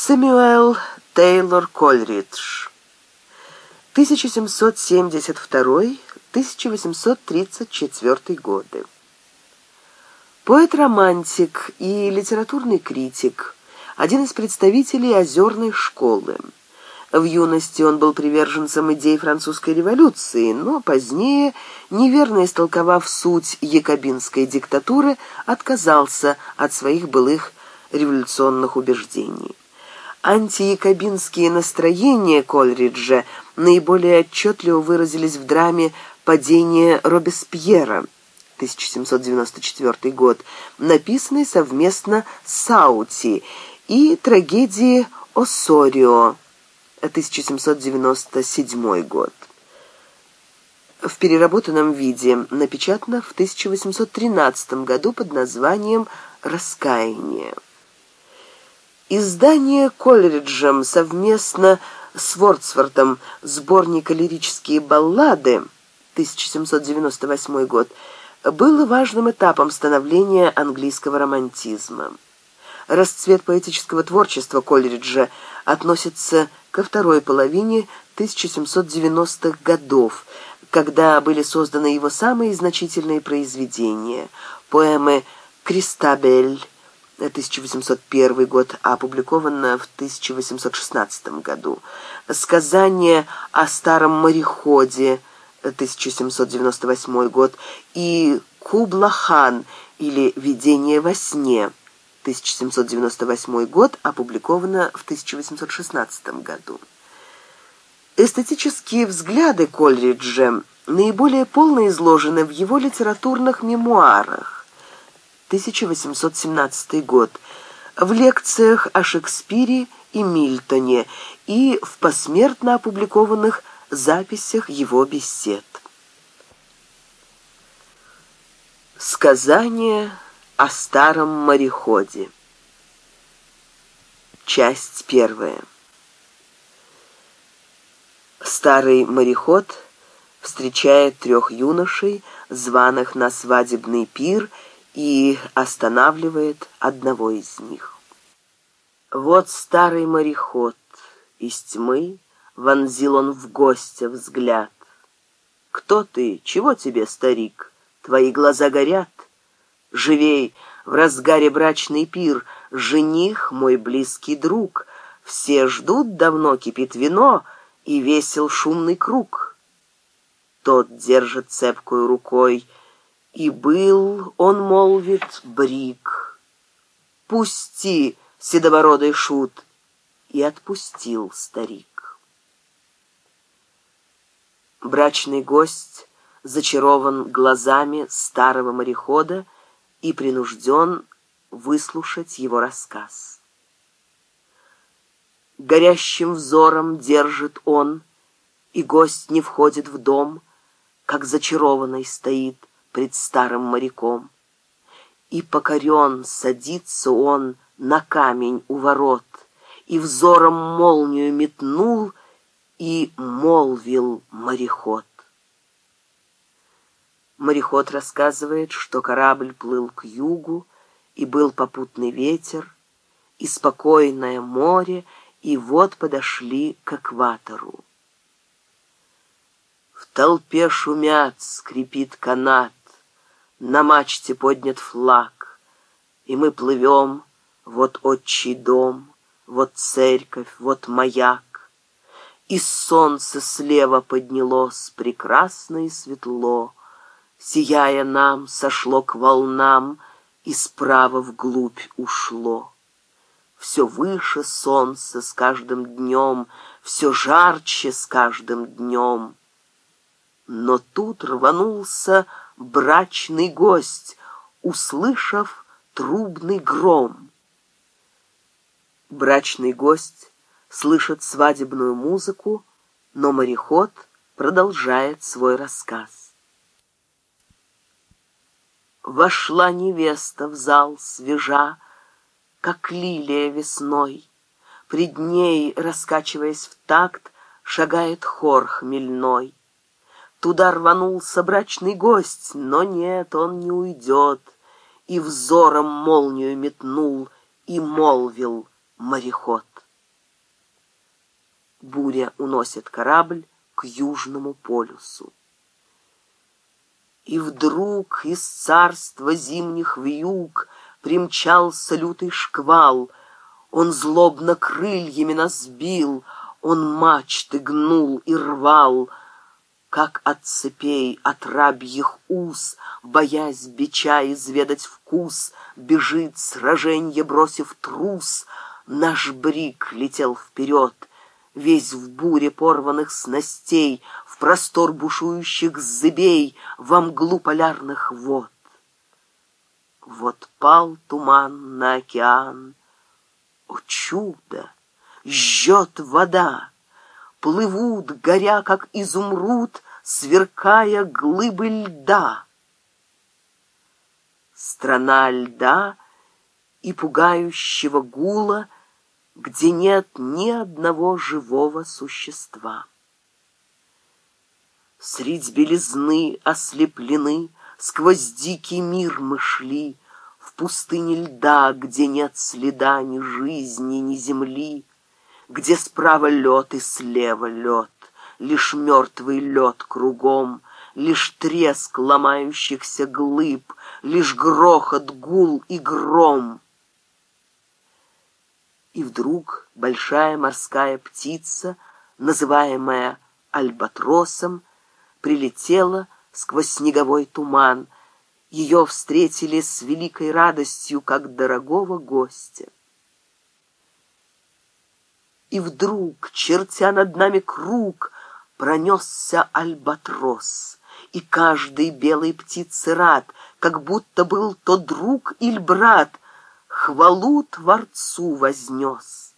Сэмюэл Тейлор Кольридж 1772-1834 годы. Поэт-романтик и литературный критик, один из представителей озерной школы. В юности он был приверженцем идей французской революции, но позднее, неверно истолковав суть якобинской диктатуры, отказался от своих былых революционных убеждений антиякобинские настроения Кольриджа наиболее отчетливо выразились в драме «Падение Робеспьера» 1794 год, написанной совместно с Саути, и трагедии «Осорио» 1797 год. В переработанном виде напечатано в 1813 году под названием «Раскаяние». Издание Колериджем совместно с Вордсвортом сборника «Лирические баллады» 1798 год было важным этапом становления английского романтизма. Расцвет поэтического творчества Колериджа относится ко второй половине 1790-х годов, когда были созданы его самые значительные произведения – поэмы «Кристабель», 1801 год, опубликовано в 1816 году. «Сказание о старом мореходе» 1798 год и «Кублахан» или «Видение во сне» 1798 год, опубликовано в 1816 году. Эстетические взгляды Кольриджа наиболее полно изложены в его литературных мемуарах. 1817 год, в лекциях о Шекспире и Мильтоне и в посмертно опубликованных записях его бесед. Сказание о старом мореходе Часть первая Старый мореход встречает трех юношей, званых на свадебный пир и, и останавливает одного из них. Вот старый мореход. Из тьмы вонзил он в гостя взгляд. «Кто ты? Чего тебе, старик? Твои глаза горят. Живей, в разгаре брачный пир, жених мой близкий друг. Все ждут, давно кипит вино, и весел шумный круг». Тот держит цепкую рукой и был, он молвит, брик. «Пусти, седобородый шут!» И отпустил старик. Брачный гость зачарован глазами старого морехода и принужден выслушать его рассказ. Горящим взором держит он, и гость не входит в дом, как зачарованный стоит, пред старым моряком. И покорен садится он на камень у ворот, и взором молнию метнул, и молвил мореход. Мореход рассказывает, что корабль плыл к югу, и был попутный ветер, и спокойное море, и вот подошли к экватору. В толпе шумят, скрипит канат, на мачте поднят флаг, и мы плывем, вот отчий дом, вот церковь, вот маяк. И солнце слева поднялось, прекрасно и светло, сияя нам, сошло к волнам и справа вглубь ушло. Все выше солнце с каждым днем, все жарче с каждым днем. Но тут рванулся брачный гость, услышав трубный гром. Брачный гость слышит свадебную музыку, но мореход продолжает свой рассказ. Вошла невеста в зал свежа, как лилия весной. Пред ней, раскачиваясь в такт, шагает хор хмельной. Туда рванулся брачный гость, но нет, он не уйдет. И взором молнию метнул, и молвил мореход. Буря уносит корабль к Южному полюсу. И вдруг из царства зимних вьюг Примчался лютый шквал. Он злобно крыльями нас бил, Он мачты гнул и рвал — как от цепей, от рабьих уз, боясь бича изведать вкус, бежит сраженье, бросив трус. Наш брик летел вперед, весь в буре порванных снастей, в простор бушующих зыбей, во мглу полярных вод. Вот пал туман на океан. О чудо! Жжет вода! плывут, горя, как изумруд, сверкая глыбы льда. Страна льда и пугающего гула, где нет ни одного живого существа. Средь белизны ослеплены, сквозь дикий мир мы шли, в пустыне льда, где нет следа ни жизни, ни земли, где справа лед и слева лед, лишь мертвый лед кругом, лишь треск ломающихся глыб, лишь грохот, гул и гром. И вдруг большая морская птица, называемая альбатросом, прилетела сквозь снеговой туман. Ее встретили с великой радостью, как дорогого гостя и вдруг, чертя над нами круг, пронесся альбатрос, и каждый белой птицы рад, как будто был то друг или брат, хвалу Творцу вознес.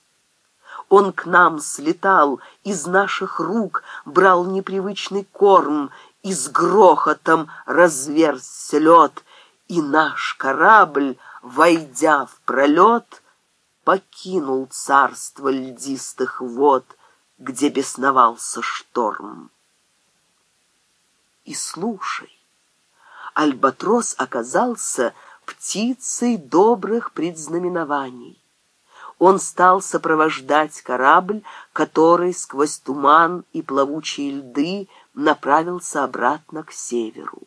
Он к нам слетал, из наших рук брал непривычный корм, и с грохотом разверзся лед, и наш корабль, войдя в пролет, покинул царство льдистых вод, где бесновался шторм. И слушай, альбатрос оказался птицей добрых предзнаменований. Он стал сопровождать корабль, который сквозь туман и плавучие льды направился обратно к северу.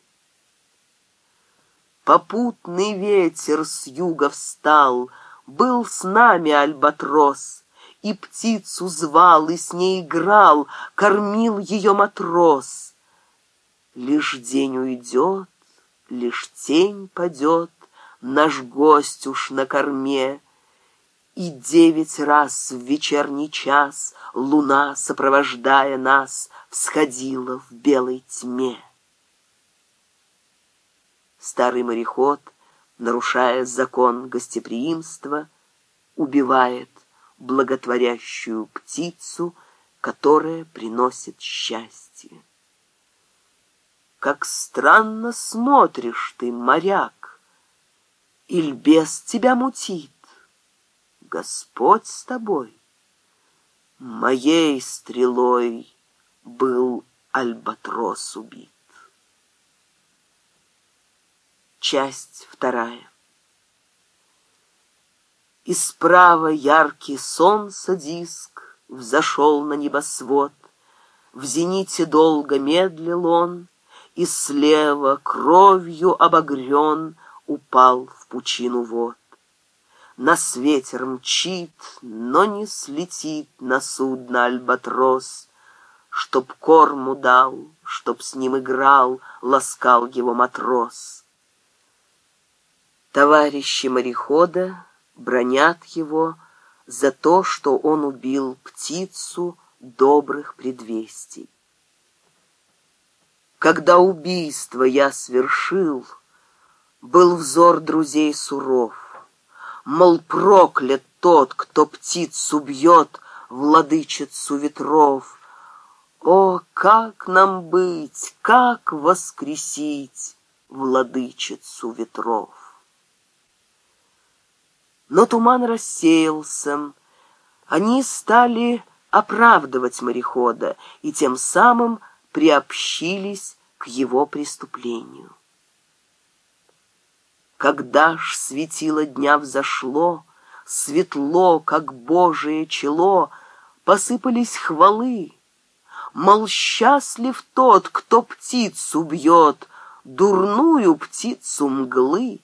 Попутный ветер с юга встал — был с нами альбатрос, и птицу звал, и с ней играл, кормил ее матрос. Лишь день уйдет, лишь тень падет, наш гость уж на корме, и девять раз в вечерний час Луна, сопровождая нас, Всходила в белой тьме. Старый мореход — нарушая закон гостеприимства, убивает благотворящую птицу, которая приносит счастье. Как странно смотришь ты, моряк, иль без тебя мутит. Господь с тобой. Моей стрелой был альбатрос убит. Часть вторая. И справа яркий солнца диск Взошел на небосвод. В зените долго медлил он, И слева кровью обогрен Упал в пучину вод. Нас ветер мчит, но не слетит На судно альбатрос, Чтоб корму дал, чтоб с ним играл, Ласкал его матрос. Товарищи морехода бронят его за то, что он убил птицу добрых предвестий. Когда убийство я свершил, был взор друзей суров. Мол, проклят тот, кто птицу бьет, владычицу ветров. О, как нам быть, как воскресить владычицу ветров! но туман рассеялся. Они стали оправдывать морехода и тем самым приобщились к его преступлению. Когда ж светило дня взошло, светло, как Божие чело, посыпались хвалы. Мол, счастлив тот, кто птицу бьет, дурную птицу мглы.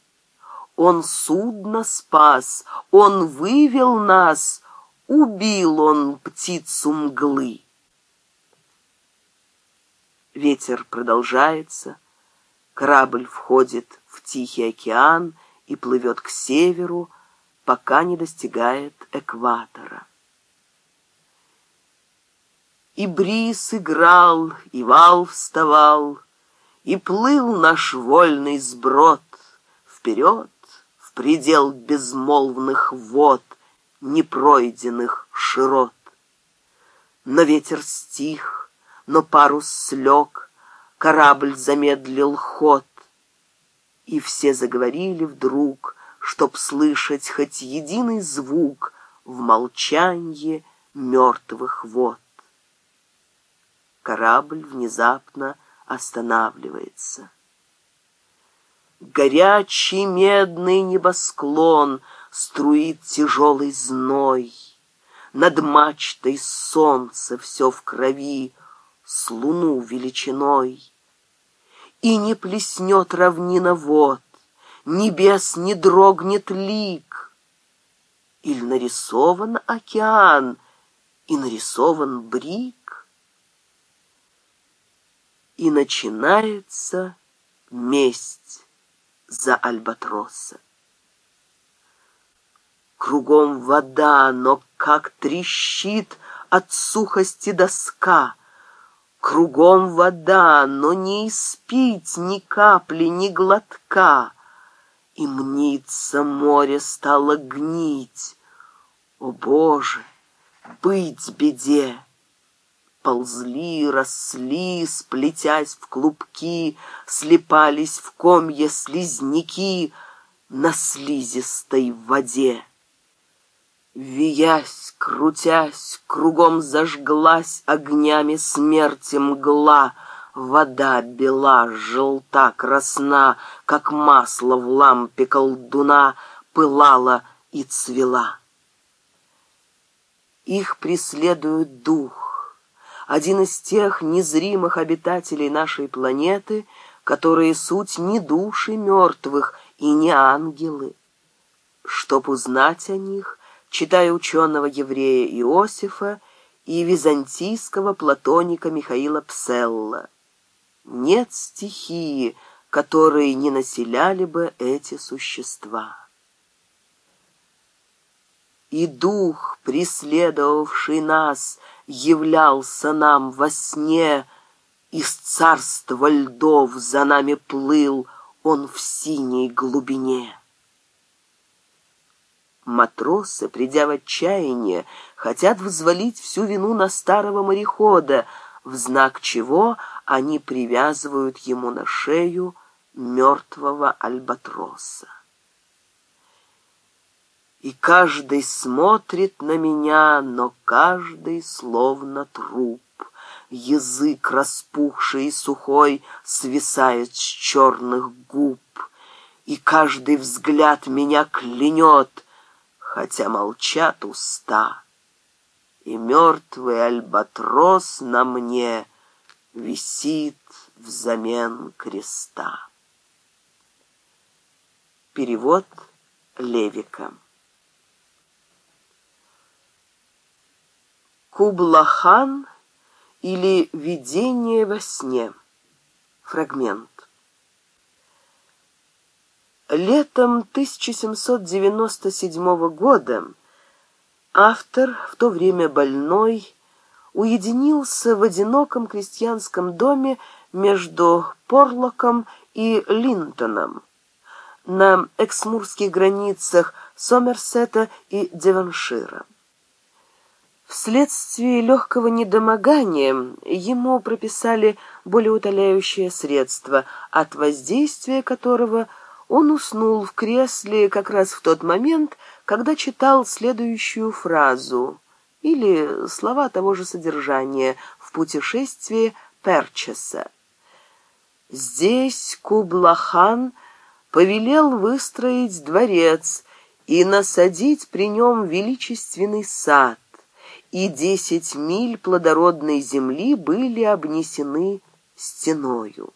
Он судно спас, он вывел нас, убил он птицу мглы. Ветер продолжается, корабль входит в Тихий океан и плывет к северу, пока не достигает экватора. И бриз играл, и вал вставал, и плыл наш вольный сброд вперед, в предел безмолвных вод, непройденных широт. Но ветер стих, но парус слег, корабль замедлил ход. И все заговорили вдруг, чтоб слышать хоть единый звук в молчанье мертвых вод. Корабль внезапно останавливается. Горячий медный небосклон Струит тяжелый зной. Над мачтой солнце все в крови С луну величиной. И не плеснет равнина вод, Небес не дрогнет лик. Или нарисован океан, И нарисован брик. И начинается месть за альбатроса. Кругом вода, но как трещит от сухости доска. Кругом вода, но не испить ни капли, ни глотка. И мнится море стало гнить. О, Боже, быть беде! ползли, росли, сплетясь в клубки, слипались в комья слизняки на слизистой воде. Виясь, крутясь, кругом зажглась огнями смерти мгла, Вода бела, желта, красна, как масло в лампе колдуна, пылала и цвела. Их преследует дух, один из тех незримых обитателей нашей планеты, которые суть не души мертвых и не ангелы. Чтоб узнать о них, читая ученого-еврея Иосифа и византийского платоника Михаила Пселла. Нет стихии, которые не населяли бы эти существа. И дух, преследовавший нас, — являлся нам во сне, из царства льдов за нами плыл он в синей глубине. Матросы, придя в отчаяние, хотят взвалить всю вину на старого морехода, в знак чего они привязывают ему на шею мертвого альбатроса. И каждый смотрит на меня, но каждый словно труп. Язык распухший и сухой свисает с черных губ. И каждый взгляд меня клянет, хотя молчат уста. И мертвый альбатрос на мне висит взамен креста. Перевод Левика Кублахан или Видение во сне. Фрагмент. Летом 1797 года автор, в то время больной, уединился в одиноком крестьянском доме между Порлоком и Линтоном на эксмурских границах Сомерсета и Деваншира. Вследствие легкого недомогания ему прописали болеутоляющее средство, от воздействия которого он уснул в кресле как раз в тот момент, когда читал следующую фразу или слова того же содержания в путешествии Перчеса. Здесь Кублахан повелел выстроить дворец и насадить при нем величественный сад и десять миль плодородной земли были обнесены стеною.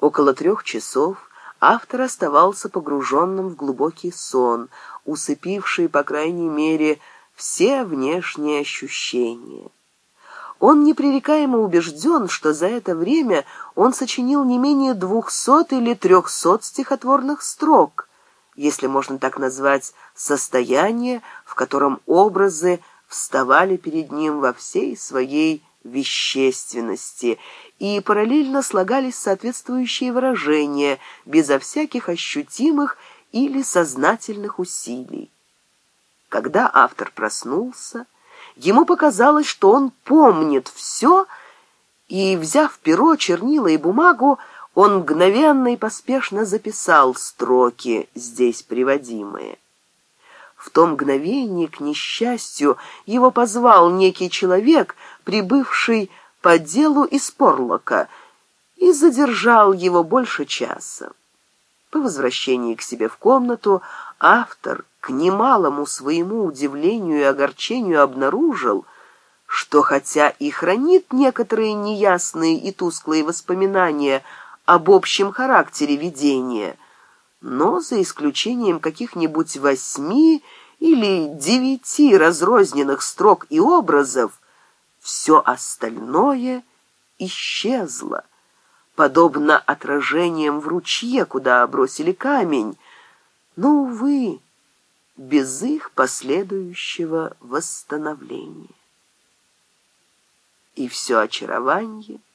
Около трех часов автор оставался погруженным в глубокий сон, усыпивший, по крайней мере, все внешние ощущения. Он непререкаемо убежден, что за это время он сочинил не менее двухсот или трехсот стихотворных строк – если можно так назвать, состояние, в котором образы вставали перед ним во всей своей вещественности, и параллельно слагались соответствующие выражения, безо всяких ощутимых или сознательных усилий. Когда автор проснулся, ему показалось, что он помнит все, и, взяв перо, чернила и бумагу, он мгновенно и поспешно записал строки, здесь приводимые. В то мгновение, к несчастью, его позвал некий человек, прибывший по делу из Порлока, и задержал его больше часа. По возвращении к себе в комнату автор к немалому своему удивлению и огорчению обнаружил, что хотя и хранит некоторые неясные и тусклые воспоминания об общем характере видения, но за исключением каких-нибудь восьми или девяти разрозненных строк и образов, все остальное исчезло. Подобно отражениям в ручье, куда бросили камень, но, увы, без их последующего восстановления. И все очарование —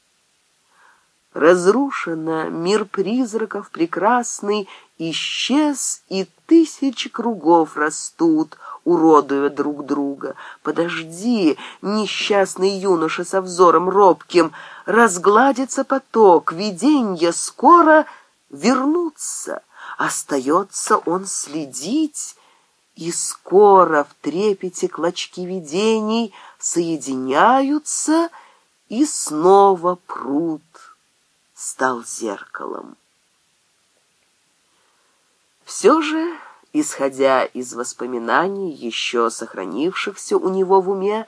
Разрушено мир призраков прекрасный исчез, и тысячи кругов растут, уродуя друг друга. Подожди, несчастный юноша со взором робким, разгладится поток, виденья скоро вернутся. Остается он следить, и скоро в трепете клочки видений соединяются и снова прут стал зеркалом. Все же, исходя из воспоминаний, еще сохранившихся у него в уме,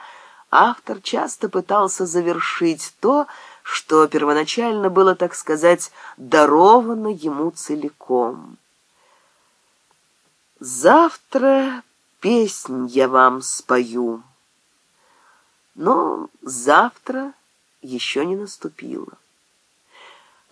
автор часто пытался завершить то, что первоначально было, так сказать, даровано ему целиком. «Завтра песнь я вам спою», но завтра еще не наступило.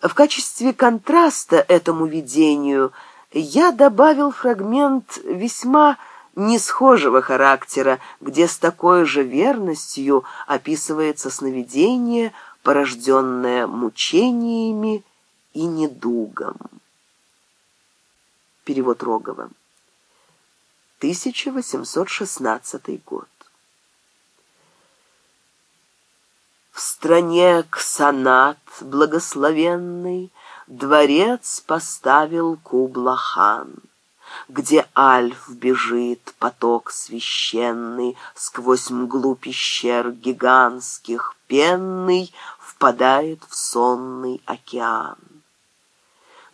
В качестве контраста этому видению я добавил фрагмент весьма несхожего характера, где с такой же верностью описывается сновидение, порожденное мучениями и недугом. Перевод Рогова. 1816 год. В стране ксанат благословенный Дворец поставил Кублахан, Где альф бежит поток священный Сквозь мглу пещер гигантских пенный Впадает в сонный океан.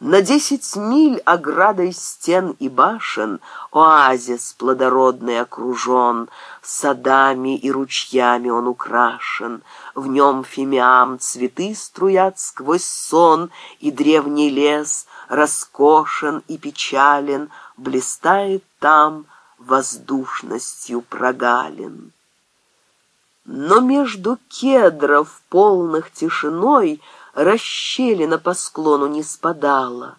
На десять миль оградой стен и башен Оазис плодородный окружен, Садами и ручьями он украшен, В нем фимиам цветы струят сквозь сон, И древний лес роскошен и печален, Блистает там воздушностью прогален. Но между кедров полных тишиной — расщелина по склону не спадала.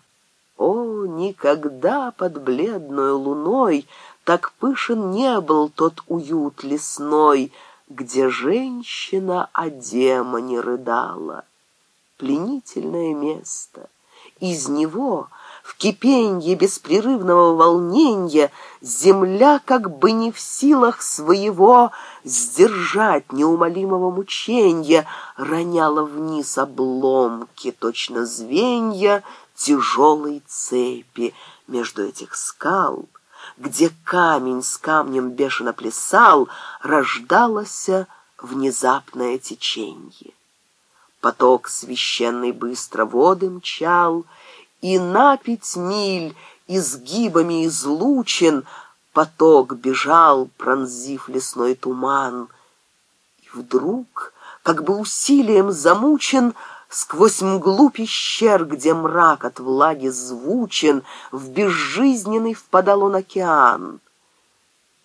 О, никогда под бледной луной так пышен не был тот уют лесной, где женщина о демоне рыдала. Пленительное место. Из него — в кипенье беспрерывного волнения, земля как бы не в силах своего сдержать неумолимого мучения, роняла вниз обломки, точно звенья тяжелой цепи между этих скал, где камень с камнем бешено плясал, рождалось внезапное течение. Поток священный быстро воды мчал — и на пять миль изгибами излучен поток бежал, пронзив лесной туман. И вдруг, как бы усилием замучен, сквозь мглу пещер, где мрак от влаги звучен, в безжизненный впадал он океан.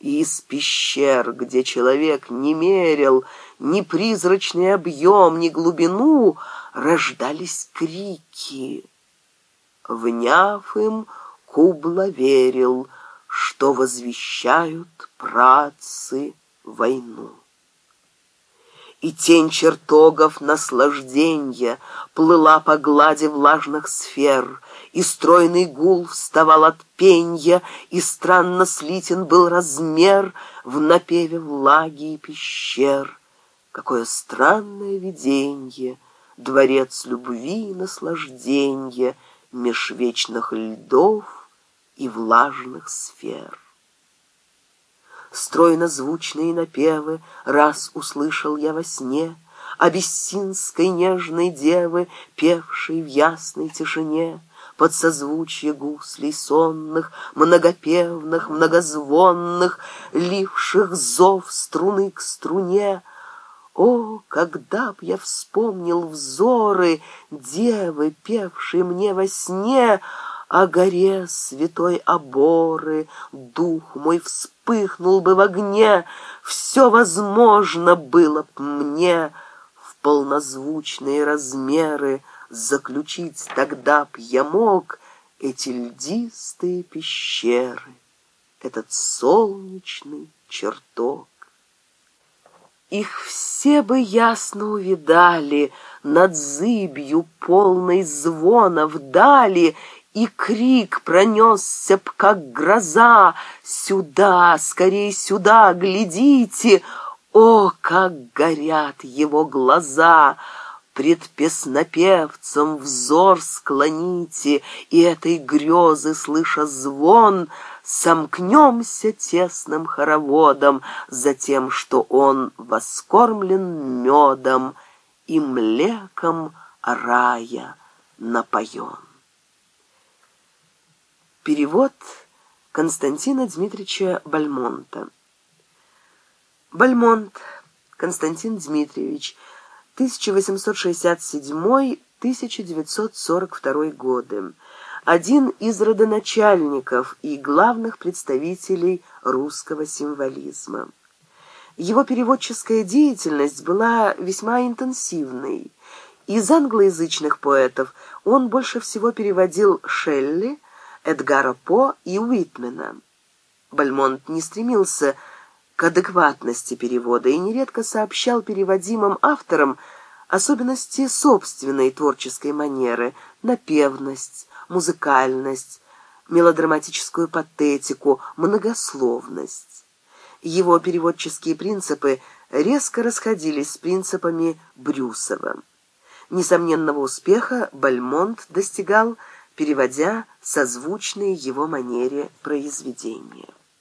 Из пещер, где человек не мерил ни призрачный объем, ни глубину, рождались крики вняв им, Кубла верил, что возвещают працы войну. И тень чертогов наслажденья плыла по глади влажных сфер, и стройный гул вставал от пенья, и странно слитен был размер в напеве влаги и пещер. Какое странное виденье, дворец любви и наслажденья — межвечных льдов и влажных сфер. Стройно звучные напевы раз услышал я во сне Абиссинской нежной девы, певшей в ясной тишине под созвучье гуслей сонных, многопевных, многозвонных, ливших зов струны к струне, о, когда б я вспомнил взоры девы, певшей мне во сне о горе святой оборы, дух мой вспыхнул бы в огне, все возможно было б мне в полнозвучные размеры заключить тогда б я мог эти льдистые пещеры, этот солнечный чертог. Их все бы ясно увидали Над зыбью полной звона вдали, И крик пронесся б, как гроза, «Сюда, скорей сюда, глядите!» О, как горят его глаза! пред песнопевцем взор склоните, и этой грезы, слыша звон, сомкнемся тесным хороводом за тем, что он воскормлен медом и млеком рая напоен. Перевод Константина Дмитриевича Бальмонта. Бальмонт Константин Дмитриевич – 1867-1942 годы, один из родоначальников и главных представителей русского символизма. Его переводческая деятельность была весьма интенсивной. Из англоязычных поэтов он больше всего переводил Шелли, Эдгара По и Уитмена. Бальмонт не стремился к адекватности перевода и нередко сообщал переводимым авторам особенности собственной творческой манеры, напевность, музыкальность, мелодраматическую патетику, многословность. Его переводческие принципы резко расходились с принципами Брюсова. Несомненного успеха Бальмонт достигал, переводя созвучные его манере произведения.